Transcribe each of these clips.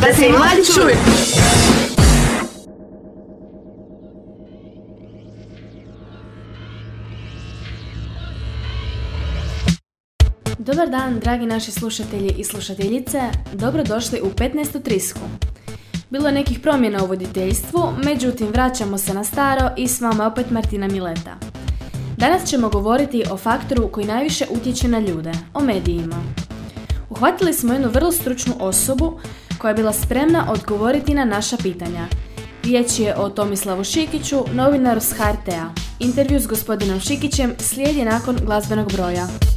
da se i mladi čuju. Dobar dan, dragi naši slušatelji i slušateljice. Dobrodošli u 15. trisku. Bilo je nekih promjena u voditeljstvu, međutim vraćamo se na staro i s vama opet Martina Mileta. Danas ćemo govoriti o faktoru koji najviše utječe na ljude, o medijima. Uhvatili smo jednu vrlo stručnu osobu koja je bila spremna odgovoriti na naša pitanja. Riječ je o Tomislavu Šikiću, novinaru s HRT-a. Intervju s gospodinom Šikićem slijedi nakon glazbenog broja.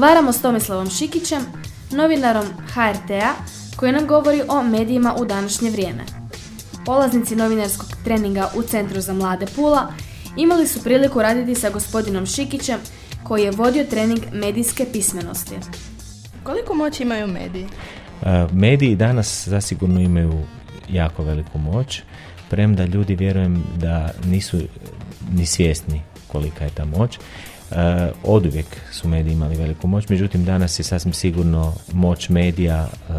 Razgovaramo s Tomislavom Šikićem, novinarom HRT-a, koji nam govori o medijima u današnje vrijeme. Polaznici novinarskog treninga u Centru za mlade Pula imali su priliku raditi sa gospodinom Šikićem koji je vodio trening medijske pismenosti. Koliko moći imaju mediji? E, Mediji danas zasigurno imaju jako veliku moć, premda ljudi vjerujem da nisu ni svjesni kolika je ta moć. E, oduvijek su mediji imali veliku moć, međutim danas je sasvim sigurno moć medija e,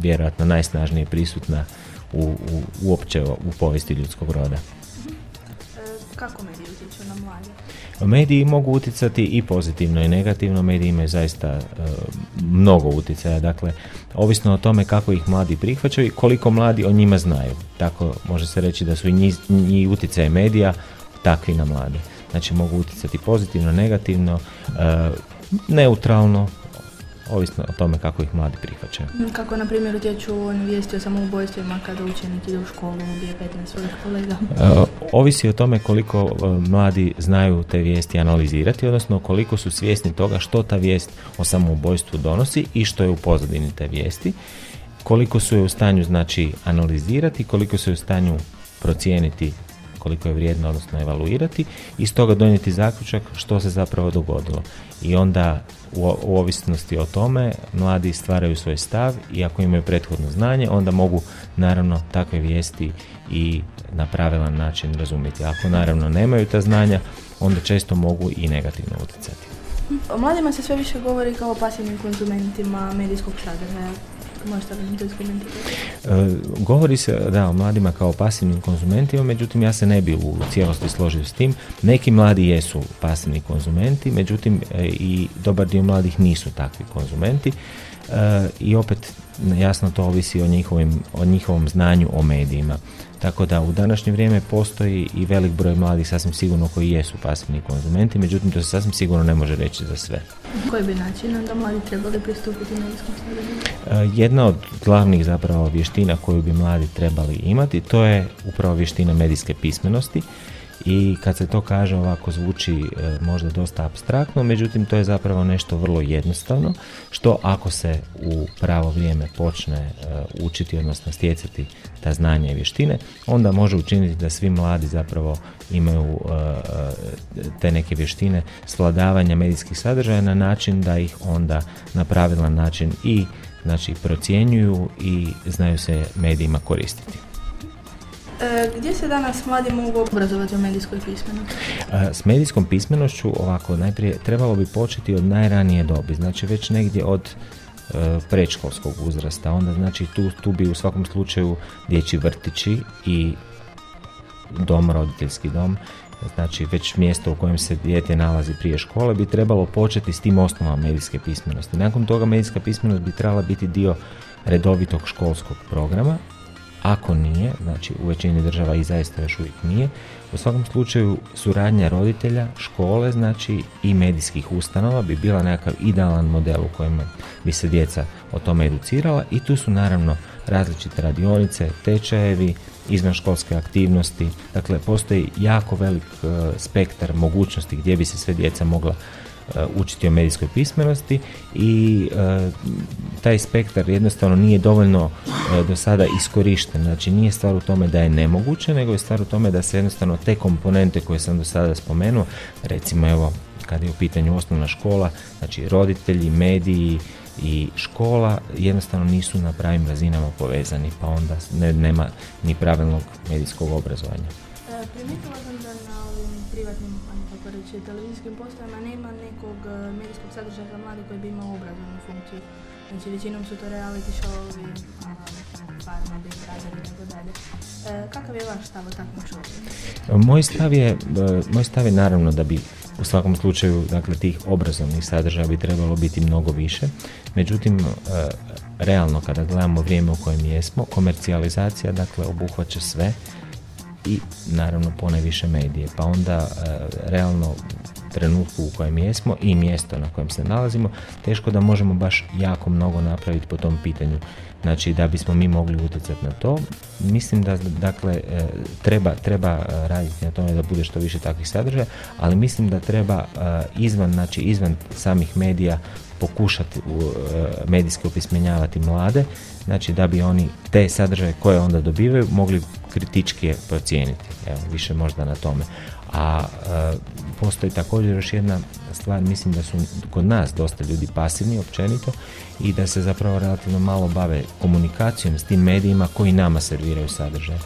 vjerojatno najsnažnije prisutna u, u, uopće u povijesti ljudskog roda. Kako mediji utječu na mlade? Mediji mogu utjecati i pozitivno i negativno, mediji imaju zaista e, mnogo utjecaja, dakle, ovisno o tome kako ih mladi prihvaćaju i koliko mladi o njima znaju. Tako može se reći da su i, nji, i utjecaje medija takvi na mlade. Znači mogu utjecati pozitivno, negativno, e, neutralno, ovisno o tome kako ih mladi prihvaćaju. Kako, na primjer, utječu vijesti o samoubojstvima kada učenik ide u školu, ubije 15 svojih kolega? E, Ovisi o tome koliko e, mladi znaju te vijesti analizirati, odnosno koliko su svjesni toga što ta vijest o samoubojstvu donosi i što je u pozadini te vijesti, koliko su je u stanju znači analizirati, koliko su je u stanju procijeniti koliko je vrijedno, odnosno evaluirati i stoga donijeti zaključak što se zapravo dogodilo. I onda u, u ovisnosti o tome mladi stvaraju svoj stav i ako imaju prethodno znanje, onda mogu naravno takve vijesti i na pravilan način razumjeti. Ako naravno nemaju ta znanja, onda često mogu i negativno utjecati. O mladima se sve više govori kao o pasivnim konzumentima medijskog sadržaja. To iskomentirati? E, govori se da o mladima kao pasivnim konzumentima, međutim ja se ne bi u cijelosti složio s tim. Neki mladi jesu pasivni konzumenti, međutim e, i dobar dio mladih nisu takvi konzumenti. E, I opet jasno to ovisi o, njihovim, o njihovom znanju o medijima. Tako da u današnje vrijeme postoji i velik broj mladih sasvim sigurno koji jesu pasivni konzumenti, međutim to se sasvim sigurno ne može reći za sve. Koji bi način onda mladi trebali pristupiti medijskom sadržaju? E, Jedna od glavnih zapravo vještina koju bi mladi trebali imati, to je upravo vještina medijske pismenosti i kad se to kaže ovako zvuči e, možda dosta abstraktno, međutim to je zapravo nešto vrlo jednostavno, što ako se u pravo vrijeme počne e, učiti, odnosno stjecati ta znanja i vještine, onda može učiniti da svi mladi zapravo imaju e, te neke vještine svladavanja medijskih sadržaja na način da ih onda na pravilan način i znači procjenjuju i znaju se medijima koristiti. E, gdje se danas mladi mogu obrazovati o medijskoj pismenosti? E, S medijskom pismenošću ovako najprije trebalo bi početi od najranije dobi, znači već negdje od e, predškolskog uzrasta, onda znači tu, tu bi u svakom slučaju dječji vrtići i dom, roditeljski dom, znači već mjesto u kojem se dijete nalazi prije škole bi trebalo početi s tim osnovama medijske pismenosti. Nakon toga medijska pismenost bi trebala biti dio redovitog školskog programa, ako nije, znači u većini država i zaista još uvijek nije, u svakom slučaju suradnja roditelja, škole, znači i medijskih ustanova bi bila nekakav idealan model u kojem bi se djeca o tome educirala i tu su naravno različite radionice, tečajevi, izvanškolske aktivnosti, dakle postoji jako velik e, spektar mogućnosti gdje bi se sve djeca mogla učiti o medijskoj pismenosti i e, taj spektar jednostavno nije dovoljno e, do sada iskorišten. Znači nije stvar u tome da je nemoguće, nego je stvar u tome da se jednostavno te komponente koje sam do sada spomenuo, recimo evo kad je u pitanju osnovna škola, znači roditelji, mediji i škola jednostavno nisu na pravim razinama povezani, pa onda ne, nema ni pravilnog medijskog obrazovanja. E, primijetila sam da na ovim privatnim, reći, televizijskim postajama nema nekog e, medijskog sadržaja za mlade koji bi imao obrazovnu funkciju. Znači, većinom su to reality showovi, farma, Big Brother i tako dalje. E, kakav je vaš stav o takvom šovu? Moj stav je, e, moj stav je naravno da bi u svakom slučaju dakle, tih obrazovnih sadržaja bi trebalo biti mnogo više. Međutim, realno kada gledamo vrijeme u kojem jesmo, komercijalizacija dakle obuhvaća sve i naravno ponajviše medije. Pa onda e, realno trenutku u kojem jesmo i mjesto na kojem se nalazimo, teško da možemo baš jako mnogo napraviti po tom pitanju. Znači da bismo mi mogli utjecati na to, mislim da dakle e, treba, treba e, raditi na tome da bude što više takvih sadržaja, ali mislim da treba izvan, znači izvan samih medija pokušati u, medijski opismenjavati mlade, znači da bi oni te sadržaje koje onda dobivaju mogli kritički procijeniti, evo, više možda na tome. A e, postoji također još jedna stvar, mislim da su kod nas dosta ljudi pasivni općenito i da se zapravo relativno malo bave komunikacijom s tim medijima koji nama serviraju sadržaj.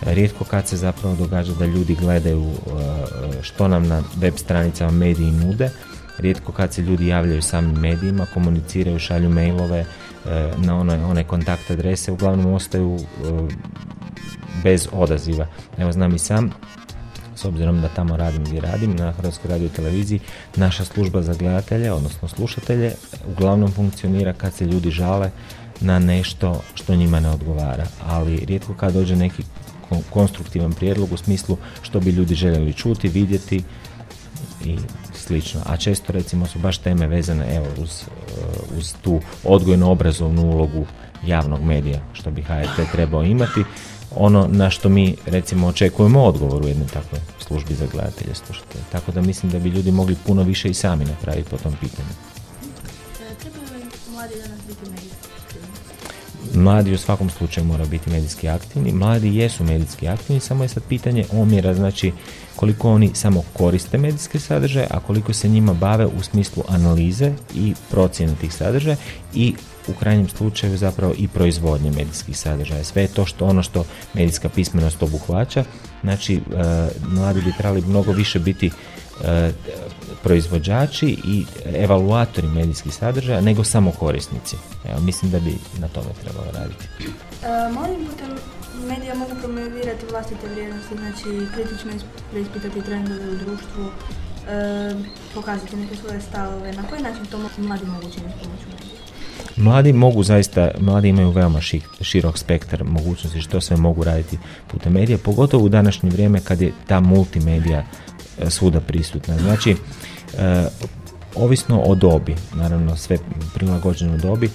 Rijetko kad se zapravo događa da ljudi gledaju e, što nam na web stranicama mediji nude, rijetko kad se ljudi javljaju samim medijima, komuniciraju, šalju mailove e, na one, one kontakt adrese, uglavnom ostaju e, bez odaziva. Evo znam i sam, s obzirom da tamo radim gdje radim, na Hrvatskoj radio televiziji, naša služba za gledatelje, odnosno slušatelje, uglavnom funkcionira kad se ljudi žale na nešto što njima ne odgovara. Ali rijetko kad dođe neki konstruktivan prijedlog u smislu što bi ljudi željeli čuti, vidjeti i slično. A često recimo su baš teme vezane evo, uz, uh, uz tu odgojno-obrazovnu ulogu javnog medija, što bi HRT trebao imati. Ono na što mi recimo očekujemo odgovor u jednoj takvoj službi za gledatelje, slušatelje. Tako da mislim da bi ljudi mogli puno više i sami napraviti po tom pitanju. Mladi u svakom slučaju mora biti medijski aktivni. Mladi jesu medijski aktivni, samo je sad pitanje omjera, znači koliko oni samo koriste medijske sadržaje, a koliko se njima bave u smislu analize i procjene tih sadržaja i u krajnjem slučaju zapravo i proizvodnje medijskih sadržaja. Sve je to što ono što medijska pismenost obuhvaća, znači e, mladi bi trebali mnogo više biti proizvođači i evaluatori medijskih sadržaja nego samo korisnici. Evo, mislim da bi na tome trebalo raditi. E, putem medija mogu promovirati vlastite vrijednosti, znači kritično preispitati trendove u društvu, e, pokazati neke svoje stavove. Na koji način to mladi mogu činiti pomoću medija? Mladi mogu zaista, mladi imaju veoma širok spektar mogućnosti što sve mogu raditi putem medija, pogotovo u današnje vrijeme kad je ta multimedija e, svuda prisutna. Znači, e, ovisno o dobi, naravno sve prilagođeno dobi,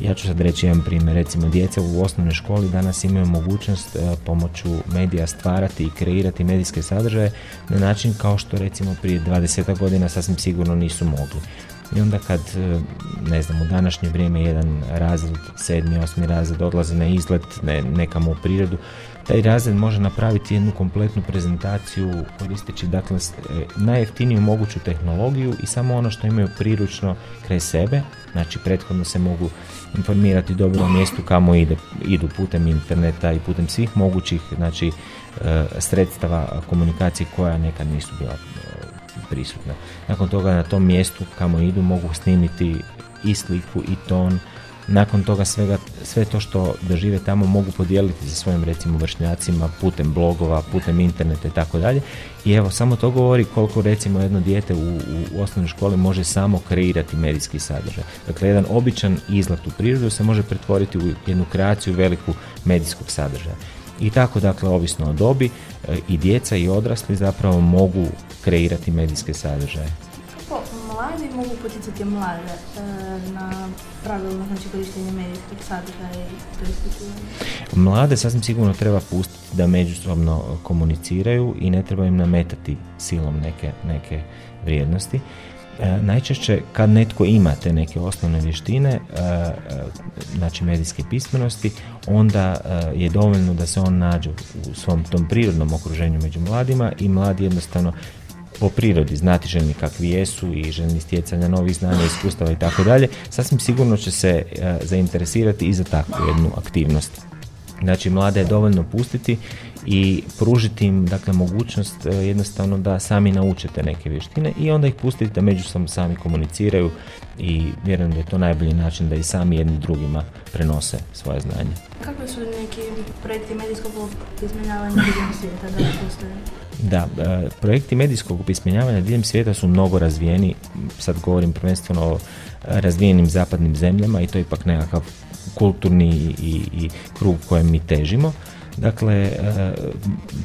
ja ću sad reći jedan primjer, recimo djeca u osnovnoj školi danas imaju mogućnost e, pomoću medija stvarati i kreirati medijske sadržaje na način kao što recimo prije 20 godina sasvim sigurno nisu mogli. I onda kad, e, ne znam, u današnje vrijeme jedan razred, sedmi, osmi razred odlaze na izlet ne, nekamo u prirodu, taj razred može napraviti jednu kompletnu prezentaciju koristeći dakle e, najjeftiniju moguću tehnologiju i samo ono što imaju priručno kraj sebe, znači prethodno se mogu informirati dobro o mjestu kamo ide, idu putem interneta i putem svih mogućih znači e, sredstava komunikacije koja nekad nisu bila prisutna. Nakon toga na tom mjestu kamo idu mogu snimiti i sliku i ton. Nakon toga svega, sve to što dožive tamo mogu podijeliti sa svojim recimo vršnjacima putem blogova, putem interneta i tako dalje. I evo, samo to govori koliko recimo jedno dijete u, u osnovnoj školi može samo kreirati medijski sadržaj. Dakle, jedan običan izlet u prirodu se može pretvoriti u jednu kreaciju veliku medijskog sadržaja. I tako, dakle, ovisno o dobi, e, i djeca i odrasli zapravo mogu kreirati medijske sadržaje. Mogu poticati mlade e, na pravilno znači, korištenje medijskog sadržaja i Mlade sasvim sigurno treba pustiti da međusobno komuniciraju i ne treba im nametati silom neke, neke vrijednosti. E, najčešće kad netko ima te neke osnovne vještine, e, e, znači medijske pismenosti, onda je dovoljno da se on nađe u svom tom prirodnom okruženju među mladima i mladi jednostavno po prirodi znati željni kakvi jesu i željni stjecanja novih znanja, iskustava i tako dalje, sasvim sigurno će se zainteresirati i za takvu jednu aktivnost. Znači, mlade je dovoljno pustiti i pružiti im dakle, mogućnost e, jednostavno da sami naučete neke vještine i onda ih pustiti da međusobno sami komuniciraju i vjerujem da je to najbolji način da i sami jedni drugima prenose svoje znanje. Kakve su neki projekti medijskog opismenjavanja diljem svijeta da postoje? Da, e, projekti medijskog opismenjavanja diljem svijeta su mnogo razvijeni, sad govorim prvenstveno o razvijenim zapadnim zemljama i to je ipak nekakav kulturni i, i krug kojem mi težimo. Dakle, e,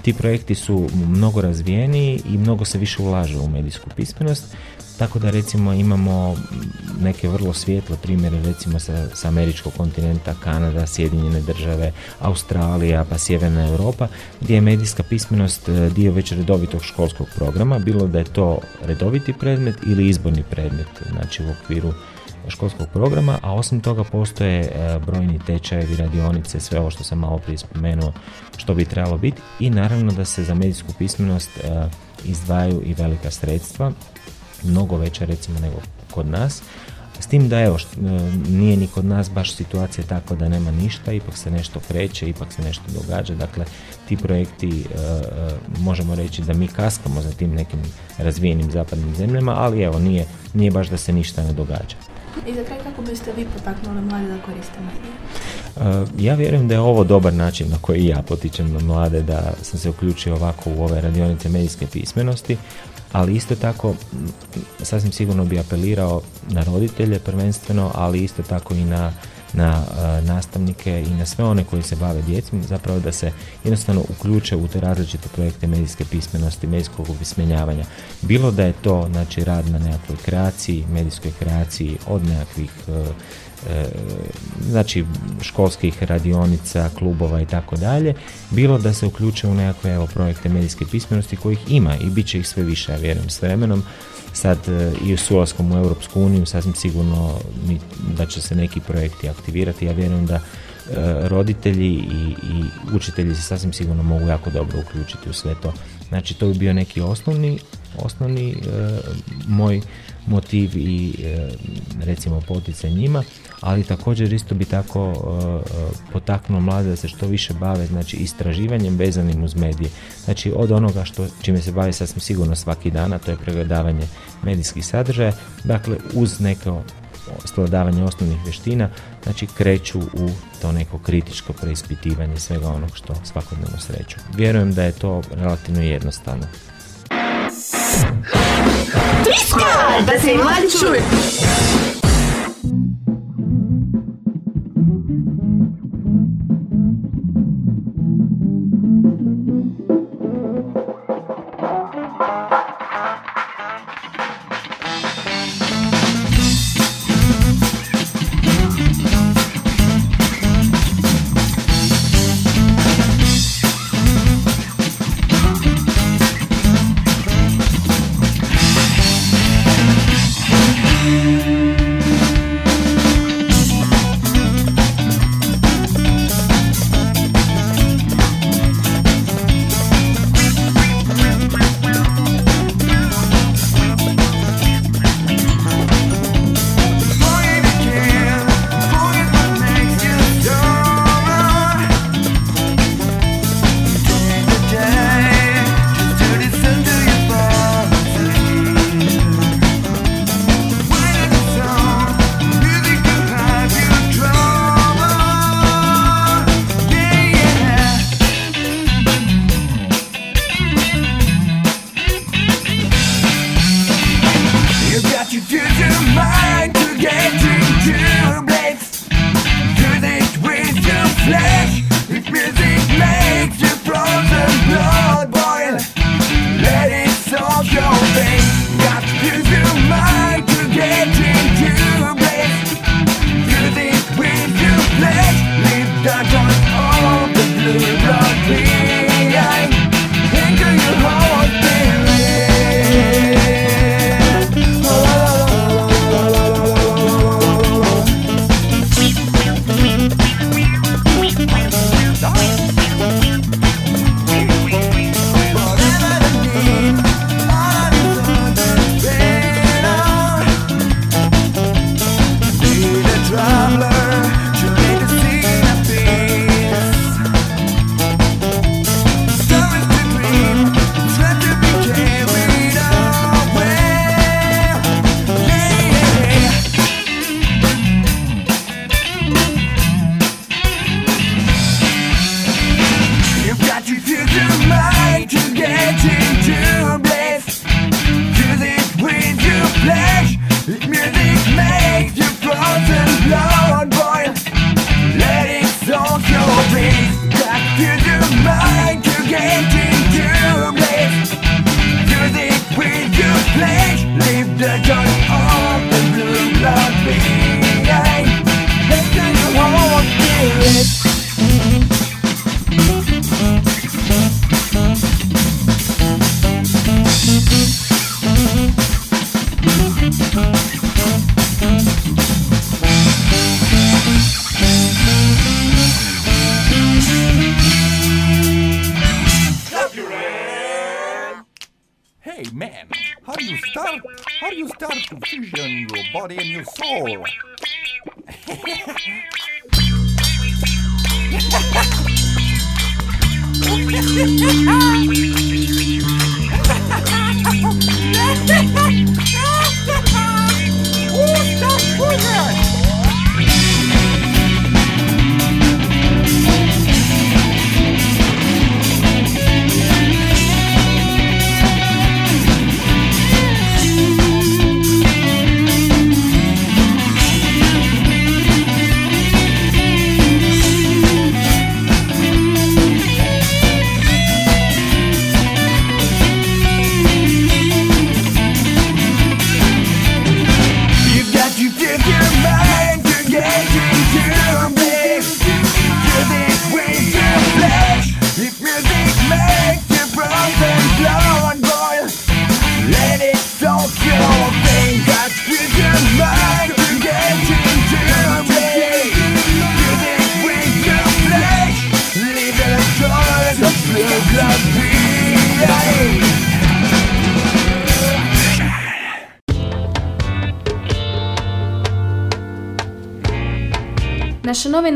ti projekti su mnogo razvijeni i mnogo se više ulaže u medijsku pismenost, tako da recimo imamo neke vrlo svijetle primjere recimo sa, sa američkog kontinenta, Kanada, Sjedinjene države, Australija pa Sjeverna Europa, gdje je medijska pismenost e, dio već redovitog školskog programa, bilo da je to redoviti predmet ili izborni predmet, znači u okviru školskog programa, a osim toga postoje e, brojni tečajevi, radionice, sve ovo što sam malo prije spomenuo što bi trebalo biti i naravno da se za medijsku pismenost e, izdvajaju i velika sredstva, mnogo veća recimo nego kod nas. S tim da evo, e, nije ni kod nas baš situacija tako da nema ništa, ipak se nešto kreće, ipak se nešto događa, dakle ti projekti e, e, možemo reći da mi kaskamo za tim nekim razvijenim zapadnim zemljama, ali evo nije, nije baš da se ništa ne događa. I za kraj kako biste vi potaknuli mlade da koriste medije? Ja vjerujem da je ovo dobar način na koji ja potičem na mlade da sam se uključio ovako u ove radionice medijske pismenosti, ali isto tako sasvim sigurno bi apelirao na roditelje prvenstveno, ali isto tako i na, na uh, nastavnike i na sve one koji se bave djecom, zapravo da se jednostavno uključe u te različite projekte medijske pismenosti, medijskog opismenjavanja. Bilo da je to znači, rad na nekakvoj kreaciji, medijskoj kreaciji od nekakvih e, znači školskih radionica, klubova i tako dalje, bilo da se uključe u nekakve evo, projekte medijske pismenosti kojih ima i bit će ih sve više, ja vjerujem, s vremenom. Sad e, i s ulaskom u Europsku uniju sasvim sigurno da će se neki projekti aktivirati. Ja vjerujem da e, roditelji i, i učitelji se sasvim sigurno mogu jako dobro uključiti u sve to. Znači to bi bio neki osnovni, osnovni e, moj motiv i e, recimo poticaj njima, ali također isto bi tako e, e, potaknuo mlade da se što više bave znači istraživanjem vezanim uz medije. Znači od onoga što čime se bavi sasvim sigurno svaki dan, a to je pregledavanje medijskih sadržaja, dakle uz neko svladavanje osnovnih vještina, znači kreću u to neko kritičko preispitivanje svega onog što svakodnevno sreću. Vjerujem da je to relativno jednostavno. Da se mladi čuju.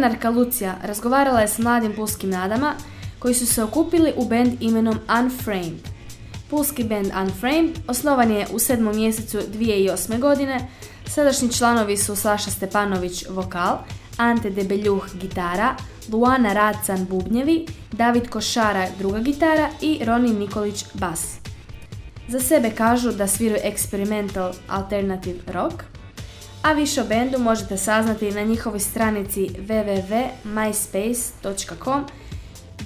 Novinarka Lucija razgovarala je s mladim pulskim nadama koji su se okupili u band imenom Unframed. Pulski band Unframed osnovan je u sedmom mjesecu 2008. godine. Sadašnji članovi su Saša Stepanović vokal, Ante Debeljuh gitara, Luana Racan bubnjevi, David Košara druga gitara i Roni Nikolić bas. Za sebe kažu da sviraju experimental alternative rock, a više o bendu možete saznati na njihovoj stranici www.myspace.com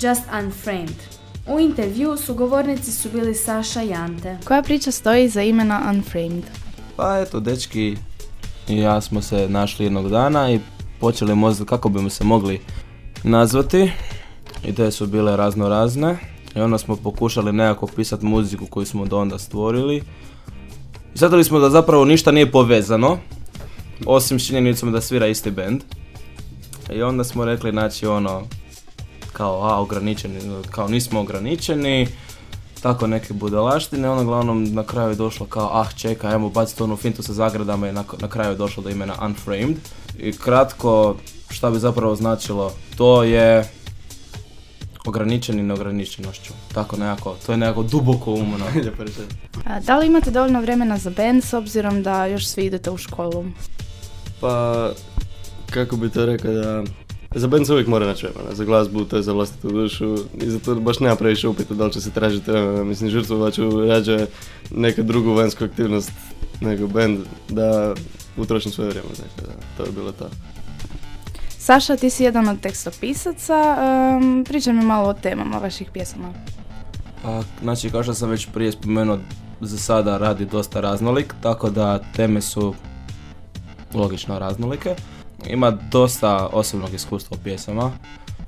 Just Unframed. U intervju su govornici su bili Saša i Ante. Koja priča stoji za imena Unframed? Pa eto, dečki i ja smo se našli jednog dana i počeli možda kako bi se mogli nazvati. Ideje su bile razno razne i onda smo pokušali nekako pisati muziku koju smo do onda stvorili. I shvatili smo da zapravo ništa nije povezano, osim s činjenicom da svira isti band. I onda smo rekli, znači ono, kao a, ograničeni, kao nismo ograničeni, tako neke budalaštine, ono uglavnom na kraju je došlo kao, ah čekaj, ajmo baciti onu fintu sa zagradama i na, na kraju je došlo do imena Unframed. I kratko, šta bi zapravo značilo, to je ograničeni neograničenošću. Tako nekako, to je nekako duboko umno. A, da li imate dovoljno vremena za band s obzirom da još svi idete u školu? Pa, kako bi to rekao da... Za band se uvijek mora naći vremena, za glazbu, to je za vlastitu dušu i zato baš nema previše upita da li će se tražiti vremena. Mislim, žrtvovat ću rađe neku drugu vanjsku aktivnost nego band da utrošim svoje vrijeme, znači da, to je bilo to. Saša, ti si jedan od tekstopisaca, um, pričaj mi malo o temama vaših pjesama. Pa, znači, kao što sam već prije spomenuo, za sada radi dosta raznolik, tako da teme su logično raznolike. Ima dosta osobnog iskustva u pjesama,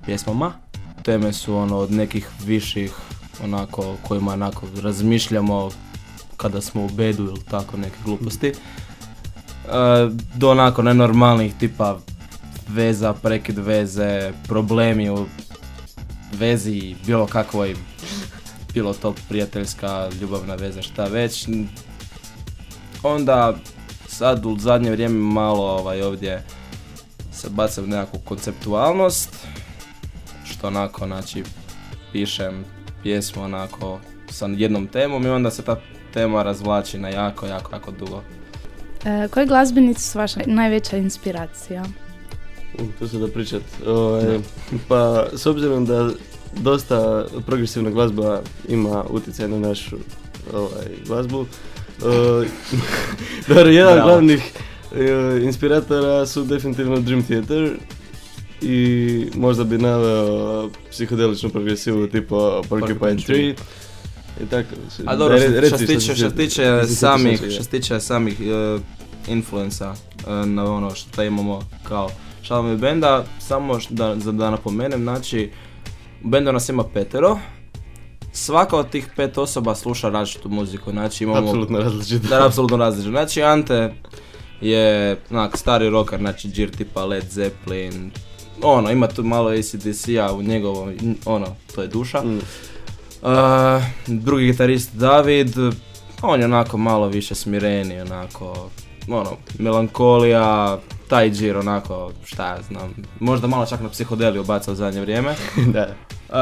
pjesmama. Teme su ono od nekih viših, onako, kojima onako razmišljamo kada smo u bedu ili tako neke gluposti. E, do onako nenormalnih tipa veza, prekid veze, problemi u vezi, bilo kakvoj bilo to prijateljska, ljubavna veza, šta već. Onda sad u zadnje vrijeme malo ovaj, ovdje se bacam nekakvu konceptualnost, što onako, znači, pišem pjesmu onako sa jednom temom i onda se ta tema razvlači na jako, jako, jako dugo. E, koji glazbenici su vaša najveća inspiracija? U, to se da pričat. Ovaj, pa, s obzirom da dosta progresivna glazba ima utjecaj na našu ovaj, glazbu, eh, dobro, jedan od glavnih eh, inspiratora su definitivno Dream Theater i možda bi naveo psihodeličnu progresivu tipa Porcupine Tree. I tako. A dobro, što, se tiče, što tiče samih, što tiče samih e, influensa e, na ono što imamo kao članovi benda, samo da, da napomenem, znači u bendu nas ima petero, svaka od tih pet osoba sluša različitu muziku, znači imamo... Apsolutno različito. Da, apsolutno različito. Znači Ante je onak stari rocker, znači džir tipa Led Zeppelin, ono, ima tu malo ACDC-a u njegovom, ono, to je duša. Mm. Uh, drugi gitarist David, On je onako malo više smireni, onako, ono, melankolija, taj džir, onako, šta ja znam, možda malo čak na psihodeliju baca u zadnje vrijeme. da, E,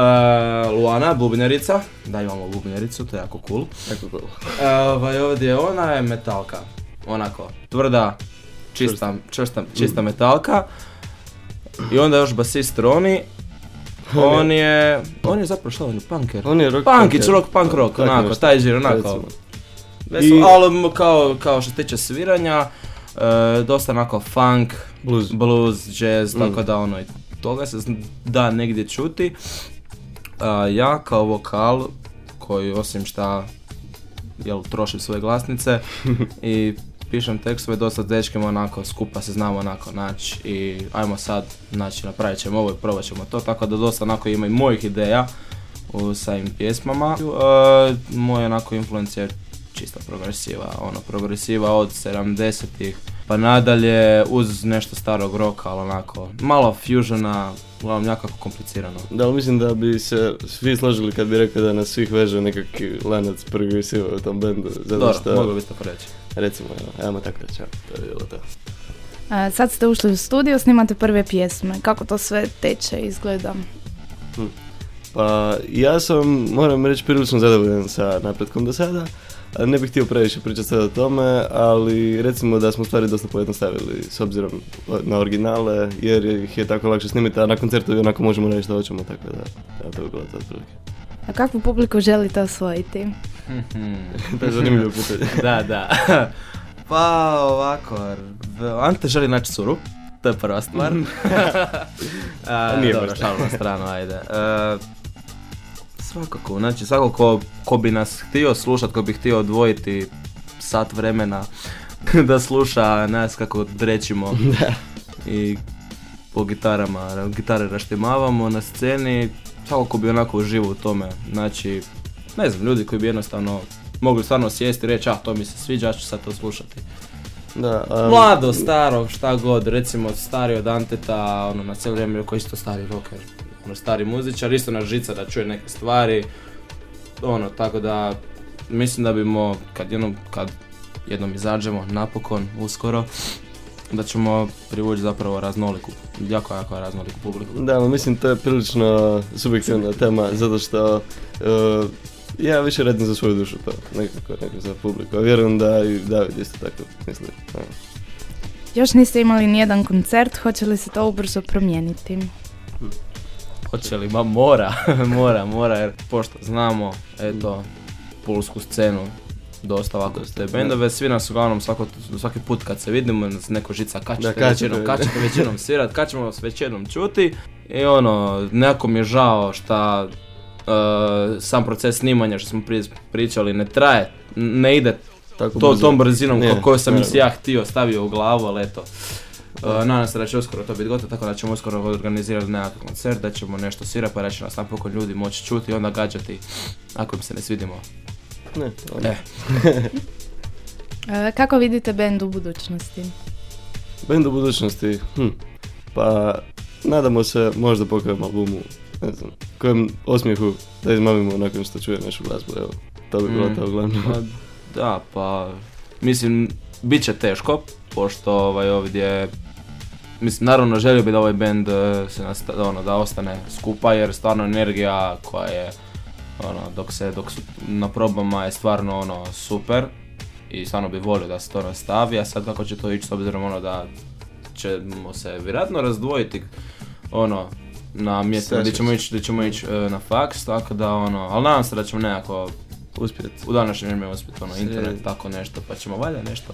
Luana, bubnjarica, da imamo bubnjaricu, to je jako cool. tako cool. E, ovaj, ovdje ona je metalka, onako, tvrda, čista, čista, čista metalka. I onda još basist Roni, on je, on je zapravo šta on je, punker? On je rock Punkić, punker. rock, punk rock, onako, taj džir, onako. Veselo, I- ali kao, kao što se tiče sviranja, e, dosta onako funk, Blues. blues, jazz, Mm. tako da ono, i toga se da negdje čuti. A, ja kao vokal, koji osim šta, jel, trošim svoje glasnice i pišem tekstove, dosta s dečkima onako, skupa se znamo onako naći i ajmo sad, znači napravit ćemo ovo i probat ćemo to, tako da dosta onako ima i mojih ideja u samim pjesmama. E, moja onako influencija je čista progresiva, ono progresiva od 70-ih pa nadalje uz nešto starog roka, ali onako malo fusiona, uglavnom jako komplicirano. Da, ali mislim da bi se svi složili kad bi rekao da nas svih veže nekakvi lanac progresiva u tom bendu. Zato Dobro, što, moglo bi tako reći. recimo, evo, ajmo tako reći, to je bilo to. A, sad ste ušli u studio, snimate prve pjesme. Kako to sve teče, izgleda? Pa ja sam, moram reći, prilično zadovoljan sa napretkom do sada. A Ne bih htio previše pričati sad o tome, ali recimo da smo stvari dosta pojednostavili s obzirom na originale, jer ih je tako lakše snimiti, a na koncertu i onako možemo reći što hoćemo, tako da, evo, to bi bilo to otprilike. A kakvu publiku želite osvojiti? to je zanimljivo pitanje. da, da. pa ovako, Ante želi naći curu, to je prva stvar. A, Nije dobro, na stranu, ajde. E, svakako, znači svako ko, ko bi nas htio slušat, ko bi htio odvojiti sat vremena da sluša nas kako drećimo i po gitarama, gitare raštimavamo na sceni, svako ko bi onako uživao u tome, znači, ne znam, ljudi koji bi jednostavno mogli stvarno sjesti i reći, ah, to mi se sviđa, ja ću sad to slušati. Da, a, Mlado, staro, šta god, recimo stari od Anteta, ono, na cijelo vrijeme koji je isto stari rocker, ono, stari muzičar, isto na žica da čuje neke stvari, ono, tako da, mislim da bimo, kad jednom, kad jednom izađemo, napokon, uskoro, da ćemo privući zapravo raznoliku, jako, jako raznoliku publiku. Da, ali mislim to je prilično subjektivna tema, zato što e, ja više radim za svoju dušu to, nekako, nekako za publiku. A vjerujem da i David isto tako misli. evo. Još niste imali nijedan koncert, hoće li se to ubrzo promijeniti? Hoće li? Ma mora, mora, mora, jer pošto znamo, eto, pulsku scenu, dosta ovako te bendove, svi nas uglavnom svako, svaki put kad se vidimo, nas neko žica kad Da, ćete većinom svirat, kad ćemo vas većinom čuti i ono, nekako mi je žao šta e, sam proces snimanja što smo prije pričali ne traje, ne ide Tako to, brzo. tom brzinom koju sam naravno. si ja htio, stavio u glavu, ali eto. Uh, nadam se da će uskoro to biti gotovo, tako da ćemo uskoro organizirati nekakav koncert, da ćemo nešto svirati, pa da će nas napokon ljudi moći čuti i onda gađati ako im se ne svidimo. Ne, ono. E. E, kako vidite bend u budućnosti? Bend u budućnosti, hm. pa nadamo se možda po kojem albumu, ne znam, kojem osmijehu da izmamimo nakon što čuje našu glazbu, evo. To bi bilo Mm. to uglavnom. Pa, da, pa mislim, bit će teško, pošto ovaj ovdje Mislim, naravno želio bi da ovaj band eh, se nasta- ono, da ostane skupa jer stvarno energija koja je ono, dok se, dok su na probama je stvarno ono super. I stvarno bi volio da se to nastavi, a sad kako će to ići s obzirom ono da ćemo se vjerojatno razdvojiti ono na mjesto gdje ćemo ići, gdje ćemo ići eh, na faks, tako da ono, ali nadam se da ćemo nekako Uspjet. u današnje vrijeme uspjeti ono, internet, tako nešto, pa ćemo valjda nešto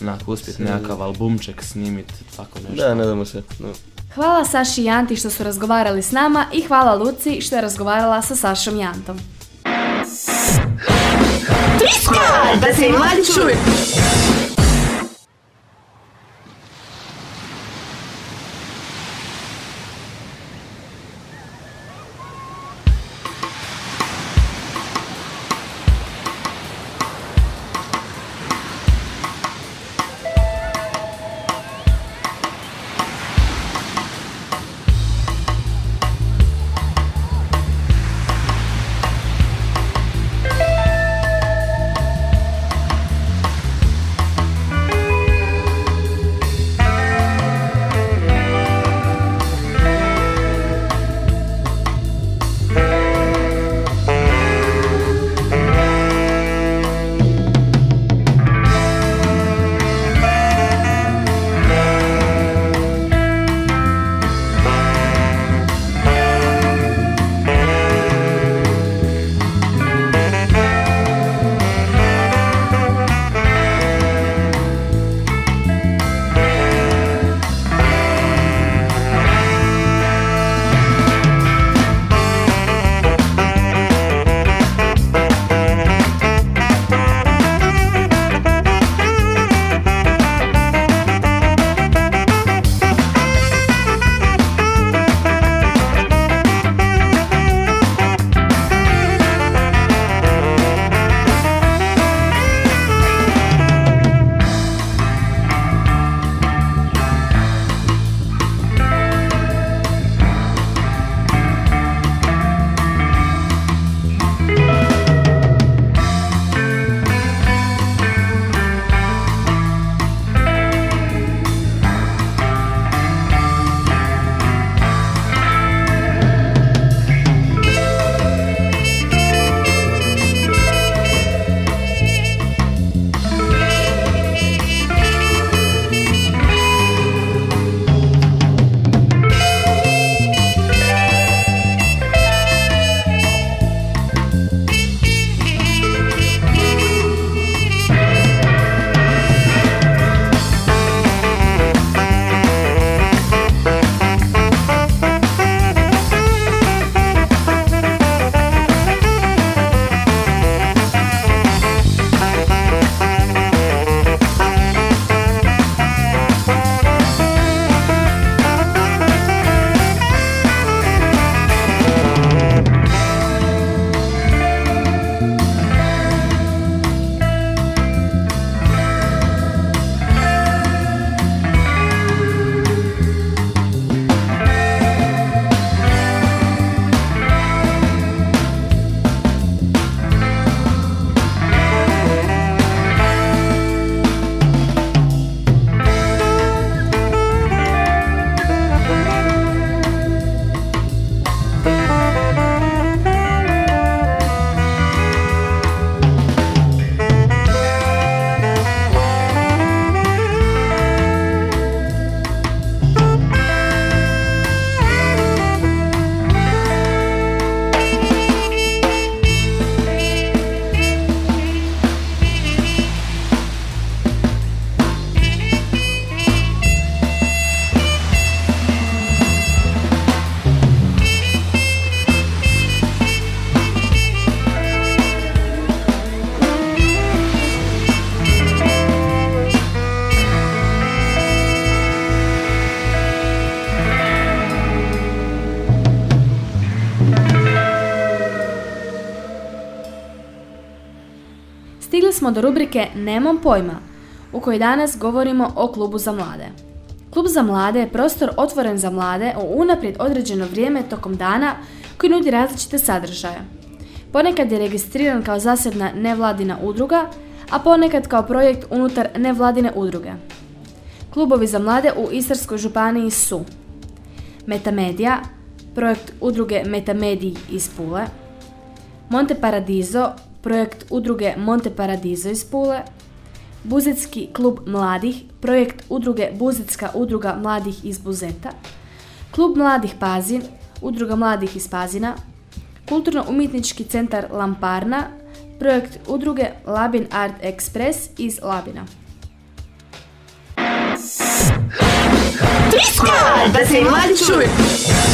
onako uspjeti nekakav albumček snimit, tako nešto. Da, nadamo se. No. Hvala Saši i Janti što su razgovarali s nama i hvala Luci što je razgovarala sa Sašom i Antom. Triska! Da se mladi čuju. smo do rubrike Nemam pojma, u kojoj danas govorimo o klubu za mlade. Klub za mlade je prostor otvoren za mlade u unaprijed određeno vrijeme tokom dana koji nudi različite sadržaje. Ponekad je registriran kao zasebna nevladina udruga, a ponekad kao projekt unutar nevladine udruge. Klubovi za mlade u Istarskoj županiji su Metamedia, projekt udruge Metamediji iz Pule, Monte Paradiso, projekt udruge Monte Paradiso iz Pule, Buzetski klub mladih, projekt udruge Buzetska udruga mladih iz Buzeta, Klub mladih Pazin, udruga mladih iz Pazina, Kulturno-umjetnički centar Lamparna, projekt udruge Labin Art Express iz Labina. Triska! Da se mladi.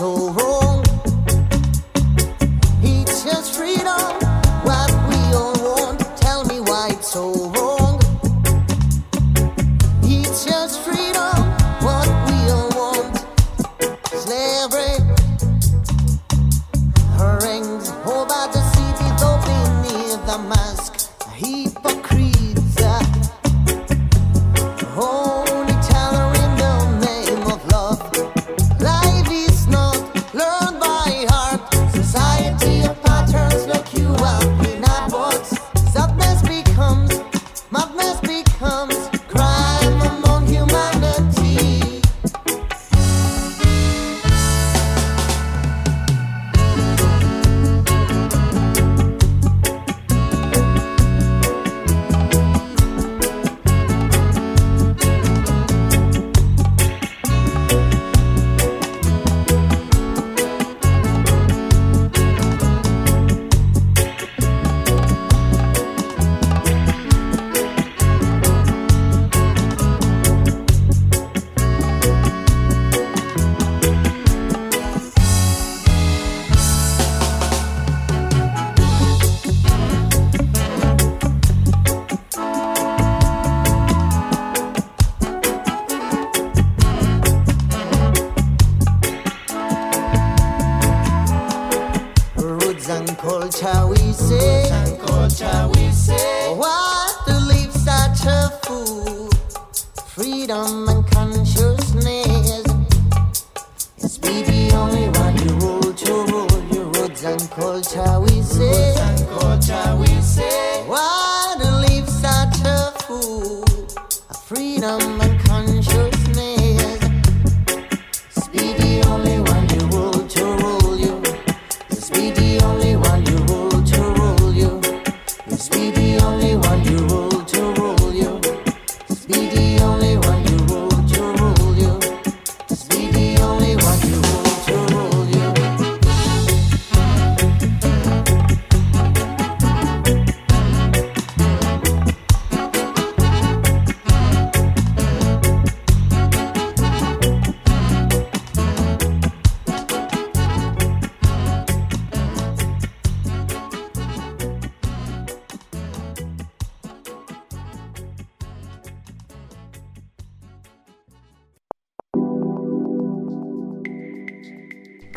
So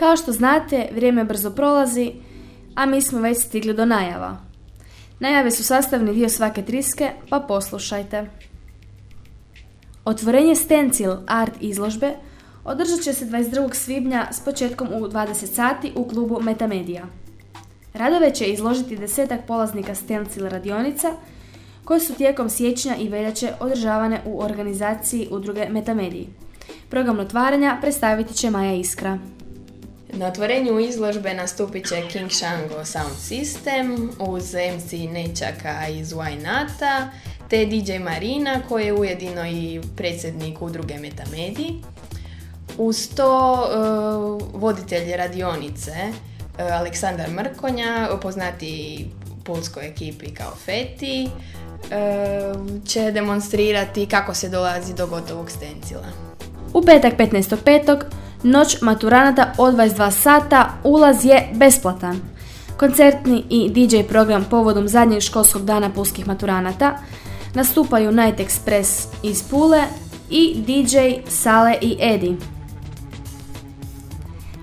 Kao što znate, vrijeme brzo prolazi, a mi smo već stigli do najava. Najave su sastavni dio svake triske, pa poslušajte. Otvorenje Stencil art izložbe održat će se 22. svibnja s početkom u 20 sati u klubu Metamedia. Radove će izložiti desetak polaznika Stencil radionica koje su tijekom siječnja i veljače održavane u organizaciji udruge Metamediji. Program otvaranja predstaviti će Maja Iskra. Na otvorenju izložbe nastupit će King Shango Sound System uz MC Nečaka iz Wynata te DJ Marina koji je ujedino i predsjednik udruge Metamedi. Uz to e, voditelj radionice e, Aleksandar Mrkonja, poznati pulskoj ekipi kao Feti, e, će demonstrirati kako se dolazi do gotovog stencila. U petak 15.5. noć maturanata od 22 sata ulaz je besplatan. koncertni i DJ program povodom zadnjeg školskog dana pulskih maturanata, nastupaju Night Express iz Pule i DJ Sale i Edi.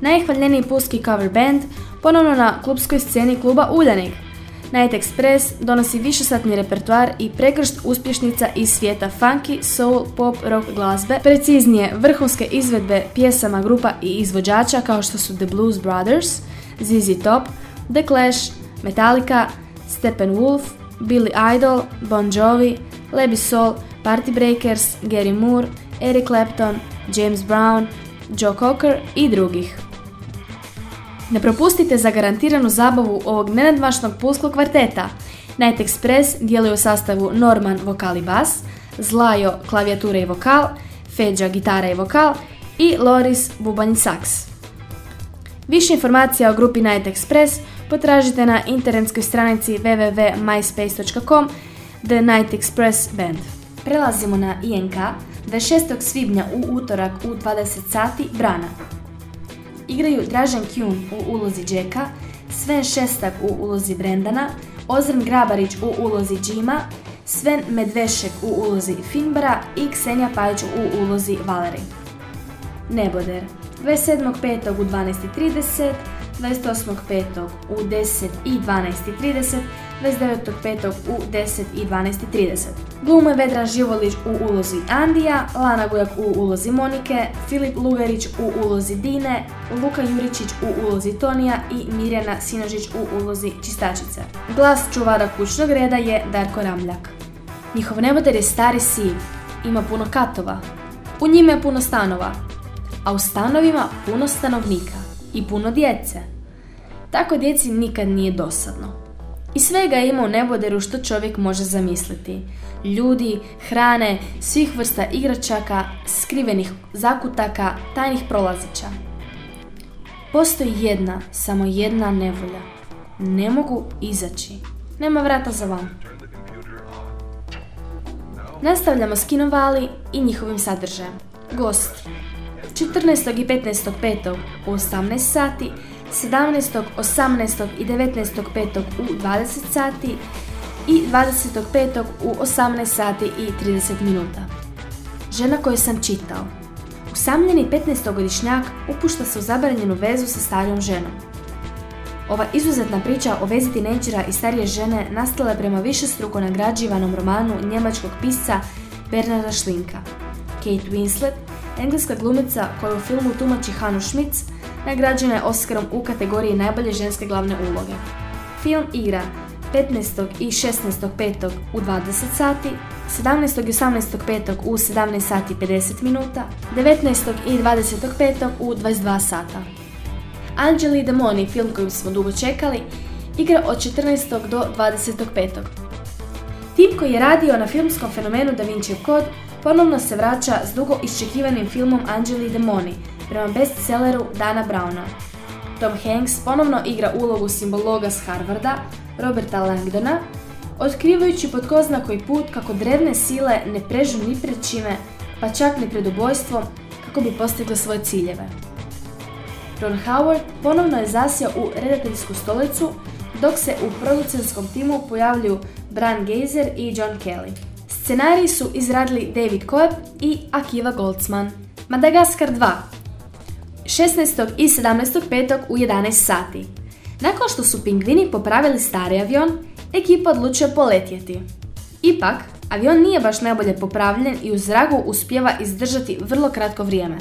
Najhvaljeniji pulski cover band ponovno na klubskoj sceni kluba Uljanik. Night Express donosi višesatni repertoar i prekršt uspješnica iz svijeta funky, soul, pop, rock glazbe, preciznije vrhunske izvedbe pjesama grupa i izvođača kao što su The Blues Brothers, ZZ Top, The Clash, Metallica, Steppenwolf, Billy Idol, Bon Jovi, Lebby Soul, Party Breakers, Gary Moore, Eric Clapton, James Brown, Joe Cocker i drugih. Ne propustite zagarantiranu zabavu ovog nenadmašnog pulskog kvarteta. Night Express djeluje u sastavu Norman vokal i bas, Zlajo klavijatura i vokal, Feđa gitara i vokal i Loris bubanj i saks. Više informacija o grupi Night Express potražite na internetskoj stranici www.myspace.com The Night Express Band. Prelazimo na INK 26. svibnja u utorak u 20 sati Brana. Igraju Dražen Kjun u ulozi Jacka, Sven Šestak u ulozi Brendana, Ozren Grabarić u ulozi Jima, Sven Medvešek u ulozi Finbara i Ksenija Pajić u ulozi Valeri. Neboder 27.5. u 12.30, 28.5. u 10 i 12.30, 29.5. u 10 i 12.30. Glume Vedran Živolić u ulozi Andija, Lana Gujak u ulozi Monike, Filip Lugarić u ulozi Dine, Luka Juričić u ulozi Tonija i Mirjana Sinožić u ulozi Čistačice. Glas čuvara kućnog reda je Darko Ramljak. Njihov neboder je stari siv, ima puno katova, u njime je puno stanova, a u stanovima puno stanovnika i puno djece. Tako djeci nikad nije dosadno. I svega ima u neboderu što čovjek može zamisliti. Ljudi, hrane, svih vrsta igračaka, skrivenih zakutaka, tajnih prolazića. Postoji jedna, samo jedna nevolja. Ne mogu izaći. Nema vrata za van. Nastavljamo s kinovali i njihovim sadržajem. Gost. 14. i 15.5. u 18 sati 17., 18. i 19.5. u 20 sati i 25. u 18 sati i 30 minuta. Žena koju sam čitao. Usamljeni 15-godišnjak upušta se u zabranjenu vezu sa starijom ženom. Ova izuzetna priča o vezi tineđera i starije žene nastala je prema višestruko nagrađivanom romanu njemačkog pisca Bernarda Schlinka. Kate Winslet, engleska glumica koja u filmu tumači Hanu Schmitz, nagrađena je Oscarom u kategoriji najbolje ženske glavne uloge. Film igra 15. i 16.5. u 20 sati, 17. i 18.5. u 17 sati 50 minuta, 19. i 25. u 22 sata. Angeli Demoni, film koji smo dugo čekali, igra od 14. do 25. Tip koji je radio na filmskom fenomenu Da Vinci kod ponovno se vraća s dugo iščekivanim filmom Angeli Demoni, prema bestselleru Dana Browna. Tom Hanks ponovno igra ulogu simbologa s Harvarda, Roberta Langdona, otkrivajući pod ko zna koji put kako drevne sile ne prežu ni pred čime, pa čak ni pred ubojstvom, kako bi postigle svoje ciljeve. Ron Howard ponovno je zasjao u redateljsku stolicu, dok se u producentskom timu pojavljuju Bran Geiser i John Kelly. Scenariji su izradili David Coeb i Akiva Goldsman. Madagaskar 2 16. i 17.5. u 11 sati. Nakon što su pingvini popravili stari avion, ekipa odlučuje poletjeti. Ipak, avion nije baš najbolje popravljen i u zraku uspjeva izdržati vrlo kratko vrijeme.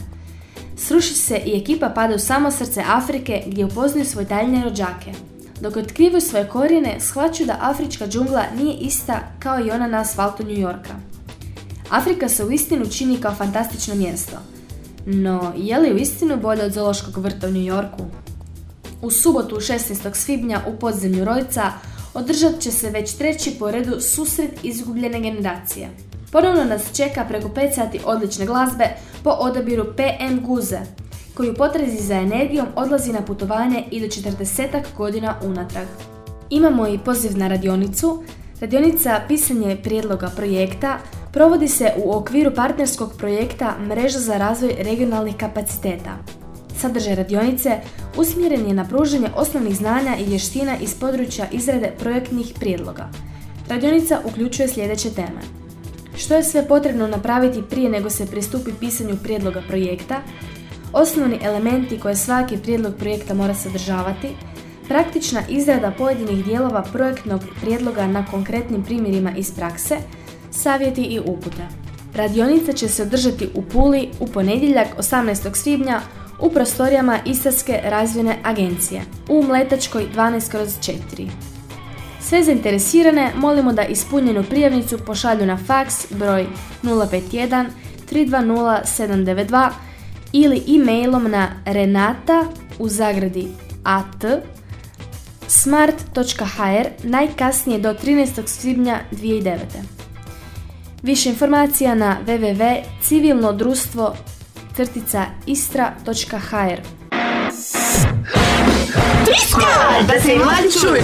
Sruši se i ekipa pada u samo srce Afrike gdje upoznaju svoje daljnje rođake. Dok otkrivaju svoje korijene, shvaćaju da afrička džungla nije ista kao i ona na asfaltu New Yorka. Afrika se u istinu čini kao fantastično mjesto – no, je li u istinu bolje od Zološkog vrta u New Yorku? U subotu 16. svibnja u podzemlju Rojca održat će se već treći po redu susret izgubljene generacije. Ponovno nas čeka preko 5 sati odlične glazbe po odabiru PM Guze, koji u potrezi za energijom odlazi na putovanje i do 40 godina unatrag. Imamo i poziv na radionicu, radionica pisanje prijedloga projekta, provodi se u okviru partnerskog projekta Mreža za razvoj regionalnih kapaciteta. Sadržaj radionice usmjeren je na pružanje osnovnih znanja i vještina iz područja izrade projektnih prijedloga. Radionica uključuje sljedeće teme. Što je sve potrebno napraviti prije nego se pristupi pisanju prijedloga projekta, osnovni elementi koje svaki prijedlog projekta mora sadržavati, praktična izrada pojedinih dijelova projektnog prijedloga na konkretnim primjerima iz prakse, savjeti i upute. Radionica će se održati u Puli u ponedjeljak 18. svibnja u prostorijama Istarske razvojne agencije u Mletačkoj 12 kroz 4. Sve zainteresirane molimo da ispunjenu prijavnicu pošalju na faks broj 051 320 792 ili e-mailom na renata u zagradi at smart.hr najkasnije do 13. svibnja 2009. Više informacija na www.civilnodrustvo istra.hr Da se mladi čuju.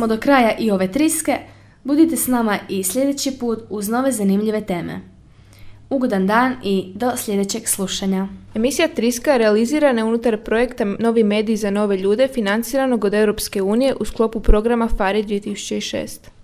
smo do kraja i ove triske, budite s nama i sljedeći put uz nove zanimljive teme. Ugodan dan i do sljedećeg slušanja. Emisija Triska realizirana je unutar projekta Novi mediji za nove ljude financiranog od Europske unije u sklopu programa FARE 2006.